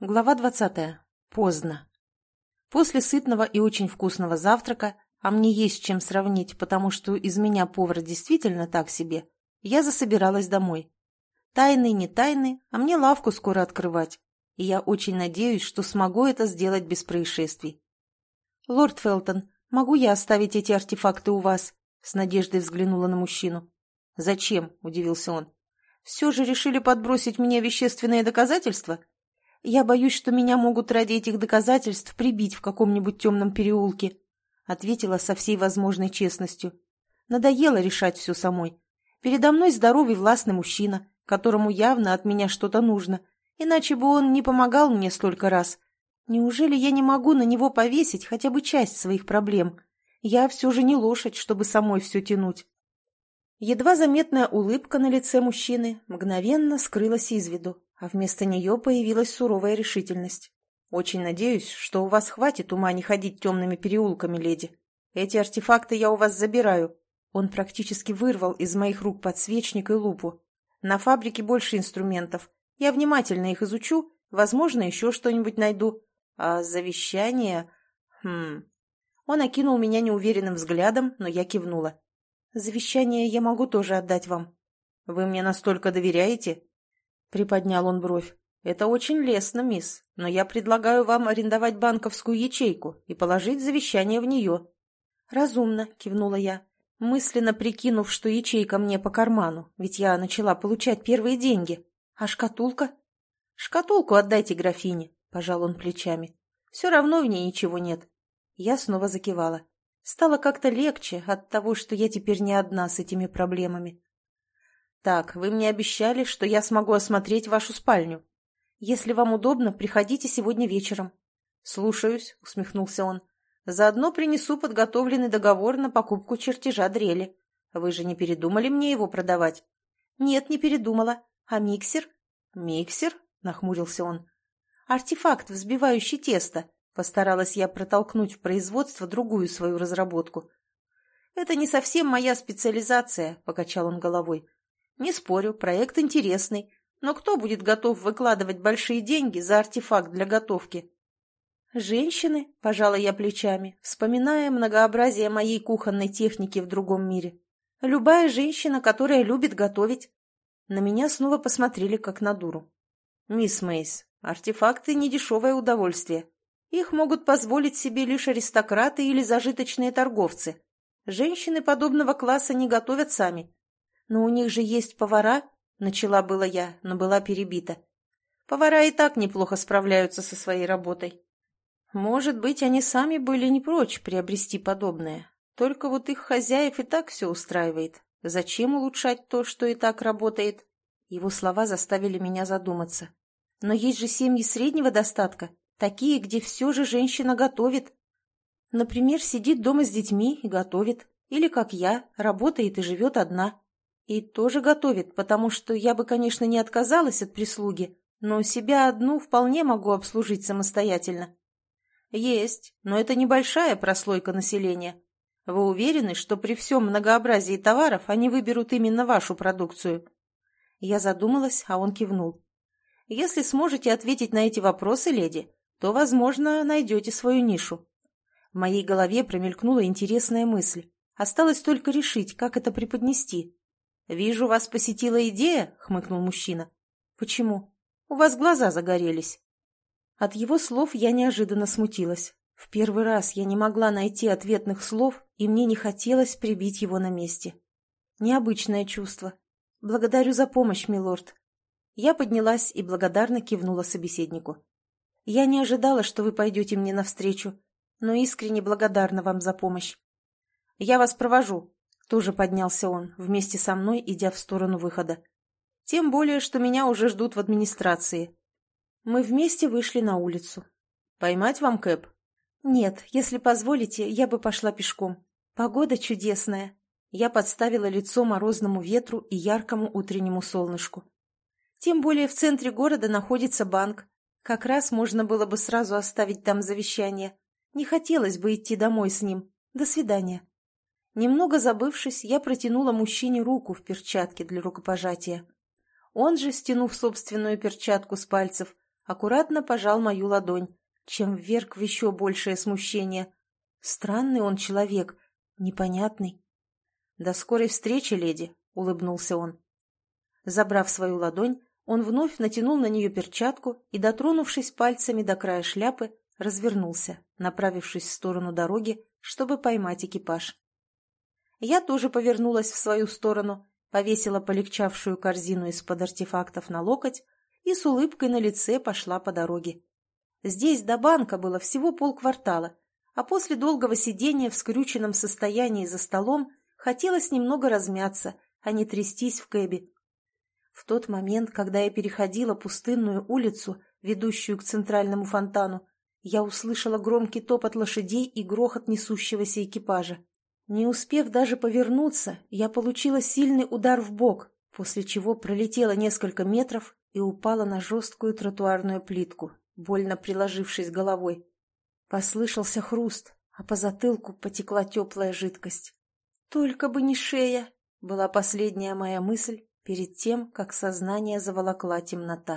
Глава двадцатая. Поздно. После сытного и очень вкусного завтрака, а мне есть чем сравнить, потому что из меня повар действительно так себе, я засобиралась домой. Тайны не тайны, а мне лавку скоро открывать, и я очень надеюсь, что смогу это сделать без происшествий. «Лорд Фелтон, могу я оставить эти артефакты у вас?» С надеждой взглянула на мужчину. «Зачем?» – удивился он. «Все же решили подбросить мне вещественные доказательства?» Я боюсь, что меня могут ради этих доказательств прибить в каком-нибудь темном переулке», — ответила со всей возможной честностью. Надоело решать все самой. Передо мной здоровый властный мужчина, которому явно от меня что-то нужно, иначе бы он не помогал мне столько раз. Неужели я не могу на него повесить хотя бы часть своих проблем? Я все же не лошадь, чтобы самой все тянуть. Едва заметная улыбка на лице мужчины мгновенно скрылась из виду, а вместо нее появилась суровая решительность. «Очень надеюсь, что у вас хватит ума не ходить темными переулками, леди. Эти артефакты я у вас забираю». Он практически вырвал из моих рук подсвечник и лупу. «На фабрике больше инструментов. Я внимательно их изучу, возможно, еще что-нибудь найду. А завещание... Хм...» Он окинул меня неуверенным взглядом, но я кивнула. «Завещание я могу тоже отдать вам». «Вы мне настолько доверяете?» Приподнял он бровь. «Это очень лестно, мисс, но я предлагаю вам арендовать банковскую ячейку и положить завещание в нее». «Разумно», — кивнула я, мысленно прикинув, что ячейка мне по карману, ведь я начала получать первые деньги. «А шкатулка?» «Шкатулку отдайте графине», — пожал он плечами. «Все равно в ней ничего нет». Я снова закивала. Стало как-то легче от того, что я теперь не одна с этими проблемами. «Так, вы мне обещали, что я смогу осмотреть вашу спальню. Если вам удобно, приходите сегодня вечером». «Слушаюсь», — усмехнулся он. «Заодно принесу подготовленный договор на покупку чертежа дрели. Вы же не передумали мне его продавать?» «Нет, не передумала. А миксер?» «Миксер?» — нахмурился он. «Артефакт, взбивающий тесто», — постаралась я протолкнуть в производство другую свою разработку. «Это не совсем моя специализация», — покачал он головой. Не спорю, проект интересный, но кто будет готов выкладывать большие деньги за артефакт для готовки? Женщины, пожала я плечами, вспоминая многообразие моей кухонной техники в другом мире. Любая женщина, которая любит готовить. На меня снова посмотрели, как на дуру. Мисс Мейс, артефакты – недешевое удовольствие. Их могут позволить себе лишь аристократы или зажиточные торговцы. Женщины подобного класса не готовят сами, «Но у них же есть повара», — начала была я, но была перебита. «Повара и так неплохо справляются со своей работой. Может быть, они сами были не прочь приобрести подобное. Только вот их хозяев и так все устраивает. Зачем улучшать то, что и так работает?» Его слова заставили меня задуматься. «Но есть же семьи среднего достатка, такие, где все же женщина готовит. Например, сидит дома с детьми и готовит. Или, как я, работает и живет одна. И тоже готовит, потому что я бы, конечно, не отказалась от прислуги, но себя одну вполне могу обслужить самостоятельно. Есть, но это небольшая прослойка населения. Вы уверены, что при всем многообразии товаров они выберут именно вашу продукцию? Я задумалась, а он кивнул. Если сможете ответить на эти вопросы, леди, то, возможно, найдете свою нишу. В моей голове промелькнула интересная мысль. Осталось только решить, как это преподнести. «Вижу, вас посетила идея», — хмыкнул мужчина. «Почему? У вас глаза загорелись». От его слов я неожиданно смутилась. В первый раз я не могла найти ответных слов, и мне не хотелось прибить его на месте. Необычное чувство. Благодарю за помощь, милорд. Я поднялась и благодарно кивнула собеседнику. Я не ожидала, что вы пойдете мне навстречу, но искренне благодарна вам за помощь. Я вас провожу, тоже поднялся он, вместе со мной, идя в сторону выхода. Тем более, что меня уже ждут в администрации. Мы вместе вышли на улицу. «Поймать вам Кэп?» «Нет, если позволите, я бы пошла пешком. Погода чудесная». Я подставила лицо морозному ветру и яркому утреннему солнышку. Тем более в центре города находится банк. Как раз можно было бы сразу оставить там завещание. Не хотелось бы идти домой с ним. До свидания. Немного забывшись, я протянула мужчине руку в перчатке для рукопожатия. Он же, стянув собственную перчатку с пальцев, аккуратно пожал мою ладонь, чем вверг в еще большее смущение. Странный он человек, непонятный. «До скорой встречи, леди», — улыбнулся он. Забрав свою ладонь, он вновь натянул на нее перчатку и, дотронувшись пальцами до края шляпы, развернулся, направившись в сторону дороги, чтобы поймать экипаж. Я тоже повернулась в свою сторону, повесила полегчавшую корзину из-под артефактов на локоть и с улыбкой на лице пошла по дороге. Здесь до банка было всего полквартала, а после долгого сидения в скрюченном состоянии за столом хотелось немного размяться, а не трястись в кэбе. В тот момент, когда я переходила пустынную улицу, ведущую к центральному фонтану, я услышала громкий топот лошадей и грохот несущегося экипажа. Не успев даже повернуться, я получила сильный удар в бок, после чего пролетела несколько метров и упала на жесткую тротуарную плитку, больно приложившись головой. Послышался хруст, а по затылку потекла теплая жидкость. «Только бы не шея!» — была последняя моя мысль перед тем, как сознание заволокла темнота.